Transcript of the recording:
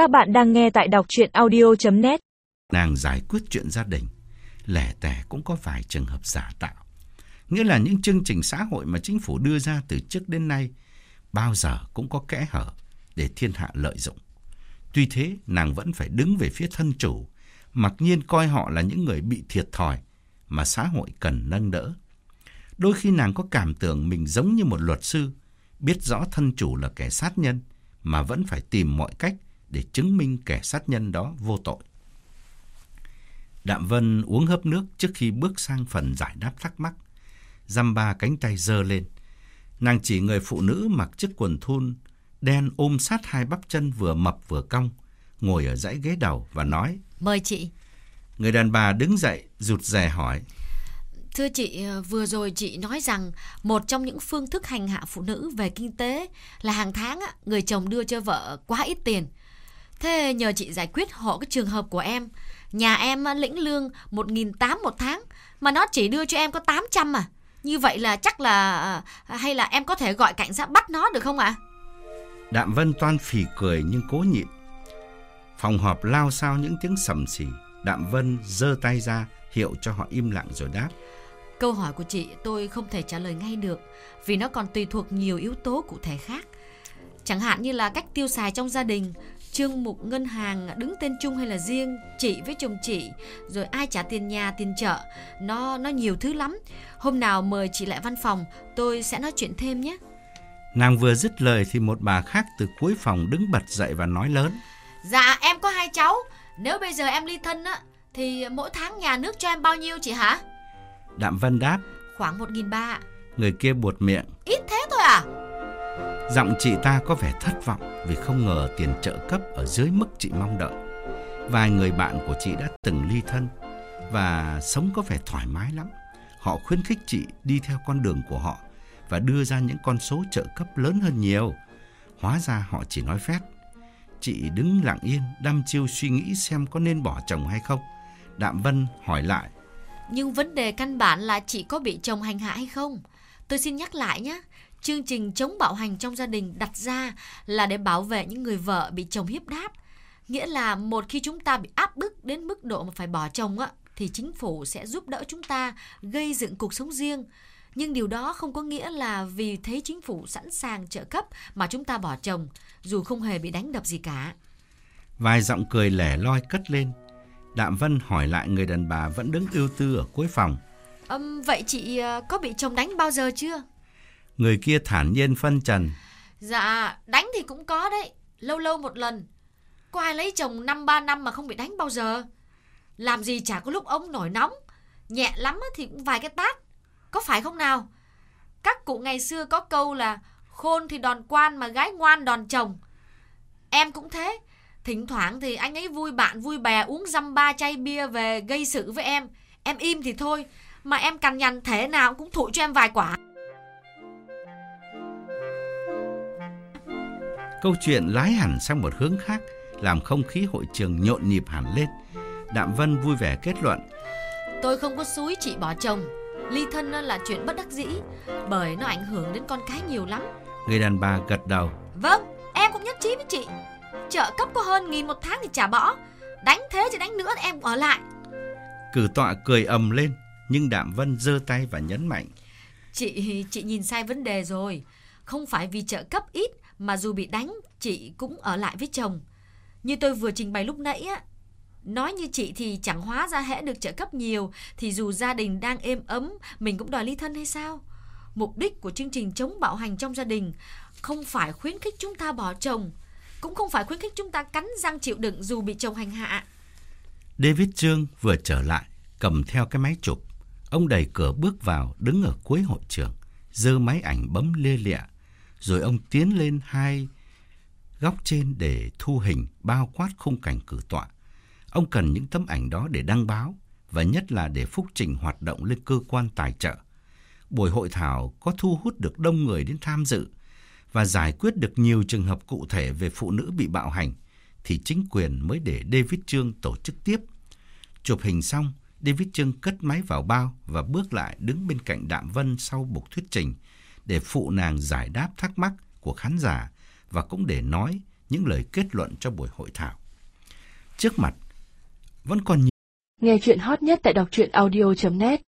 Các bạn đang nghe tại đọc chuyện audio.net Nàng giải quyết chuyện gia đình, lẻ tẻ cũng có vài trường hợp giả tạo. Nghĩa là những chương trình xã hội mà chính phủ đưa ra từ trước đến nay bao giờ cũng có kẽ hở để thiên hạ lợi dụng. Tuy thế, nàng vẫn phải đứng về phía thân chủ, mặc nhiên coi họ là những người bị thiệt thòi mà xã hội cần nâng đỡ. Đôi khi nàng có cảm tưởng mình giống như một luật sư, biết rõ thân chủ là kẻ sát nhân, mà vẫn phải tìm mọi cách để chứng minh kẻ sát nhân đó vô tội. Đạm Vân uống hớp nước trước khi bước sang phần giải đáp thắc mắc. Dăm ba cánh tay giơ lên. Nàng chỉ người phụ nữ mặc chiếc quần thun đen ôm sát hai bắp chân vừa mập vừa cong, ngồi ở dãy ghế đầu và nói. Mời chị. Người đàn bà đứng dậy, rụt rè hỏi. Thưa chị, ờ, vừa rồi chị nói rằng một trong những phương thức hành hạ phụ nữ về kinh tế là hàng tháng người chồng đưa cho vợ quá ít tiền. Thế nhờ chị giải quyết hộ cái trường hợp của em. Nhà em lĩnh lương 1.800 một tháng mà nó chỉ đưa cho em có 800 à. Như vậy là chắc là ờ, hay là em có thể gọi cảnh sát bắt nó được không ạ? Đạm Vân toan phì cười nhưng cố nhịn. Phòng họp lao sao những tiếng sầm xì. Đạm Vân giơ tay ra hiệu cho họ im lặng rồi đáp. Câu hỏi của chị tôi không thể trả lời ngay được vì nó còn tùy thuộc nhiều yếu tố cụ thể khác. Chẳng hạn như là cách tiêu xài trong gia đình, chương mục ngân hàng đứng tên chung hay là riêng, chị với chồng chị, rồi ai trả tiền nhà, tiền chợ, nó nó nhiều thứ lắm. Hôm nào mời chị lại văn phòng, tôi sẽ nói chuyện thêm nhé. Nàng vừa dứt lời thì một bà khác từ cuối phòng đứng bật dậy và nói lớn. Dạ em có hai cháu, nếu bây giờ em ly thân á thì mỗi tháng nhà nước cho em bao nhiêu chị hả? Đạm Vân đáp. Khoảng 1.300 Người kia buột miệng. Ít thế thôi à? Giọng chị ta có vẻ thất vọng vì không ngờ tiền trợ cấp ở dưới mức chị mong đợi. Vài người bạn của chị đã từng ly thân và sống có vẻ thoải mái lắm. Họ khuyến khích chị đi theo con đường của họ và đưa ra những con số trợ cấp lớn hơn nhiều. Hóa ra họ chỉ nói phét. Chị đứng lặng yên, đăm chiêu suy nghĩ xem có nên bỏ chồng hay không. Đạm Vân hỏi lại. Nhưng vấn đề căn bản là chị có bị chồng hành hạ hay không? Tôi xin nhắc lại nhé. Chương trình chống bạo hành trong gia đình đặt ra là để bảo vệ những người vợ bị chồng hiếp đáp. Nghĩa là một khi chúng ta bị áp bức đến mức độ mà phải bỏ chồng á, thì chính phủ sẽ giúp đỡ chúng ta gây dựng cuộc sống riêng. Nhưng điều đó không có nghĩa là vì thấy chính phủ sẵn sàng trợ cấp mà chúng ta bỏ chồng, dù không hề bị đánh đập gì cả. Vài giọng cười lẻ loi cất lên. Đạm Vân hỏi lại người đàn bà vẫn đứng ưu tư ở cuối phòng. Um, vậy chị ờ, có bị chồng đánh bao giờ chưa? Người kia thản nhiên phân trần. Dạ, đánh thì cũng có đấy, lâu lâu một lần. Có ai lấy chồng năm ba năm mà không bị đánh bao giờ? Làm gì chả có lúc ông nổi nóng, nhẹ lắm thì cũng vài cái tát. Có phải không nào? Các cụ ngày xưa có câu là khôn thì đòn quan mà gái ngoan đòn chồng. Em cũng thế, thỉnh thoảng thì anh ấy vui bạn vui bè uống dăm ba chai bia về gây sự với em. Em im thì thôi, mà em cằn nhằn thế nào cũng thụi cho em vài quả. Câu chuyện lái hẳn sang một hướng khác, làm không khí hội trường nhộn nhịp hẳn lên. Đạm Vân vui vẻ kết luận. Tôi không có xúi chị bỏ chồng. Ly thân là chuyện bất đắc dĩ, bởi nó ảnh hưởng đến con cái nhiều lắm. Người đàn bà gật đầu. Vâng, em cũng nhất trí với chị. Trợ cấp có hơn nghìn một tháng thì trả bỏ. Đánh thế chứ đánh nữa thì em ở lại. Cử tọa cười ầm lên, nhưng Đạm Vân giơ tay và nhấn mạnh. Chị chị nhìn sai vấn đề rồi. Không phải vì trợ cấp ít mà dù bị đánh chị cũng ở lại với chồng. Như tôi vừa trình bày lúc nãy á, Nói như chị thì chẳng hóa ra hễ được trợ cấp nhiều thì dù gia đình đang êm ấm mình cũng đòi ly thân hay sao? Mục đích của chương trình chống bạo hành trong gia đình không phải khuyến khích chúng ta bỏ chồng, cũng không phải khuyến khích chúng ta cắn răng chịu đựng dù bị chồng hành hạ. David Trương vừa trở lại, cầm theo cái máy chụp. Ông đẩy cửa bước vào, đứng ở cuối hội trường, giơ máy ảnh bấm lia lịa. Rồi ông tiến lên hai góc trên để thu hình bao quát khung cảnh cử tọa. Ông cần những tấm ảnh đó để đăng báo và nhất là để phúc trình hoạt động lên cơ quan tài trợ. Buổi hội thảo có thu hút được đông người đến tham dự và giải quyết được nhiều trường hợp cụ thể về phụ nữ bị bạo hành thì chính quyền mới để David Trương tổ chức tiếp. Chụp hình xong, David Trương cất máy vào bao và bước lại đứng bên cạnh Đạm Vân sau buộc thuyết trình để phụ nàng giải đáp thắc mắc của khán giả và cũng để nói những lời kết luận cho buổi hội thảo. Trước mặt, vẫn còn nhiều Nghe chuyện hot nhất tại đọc truyện audio.net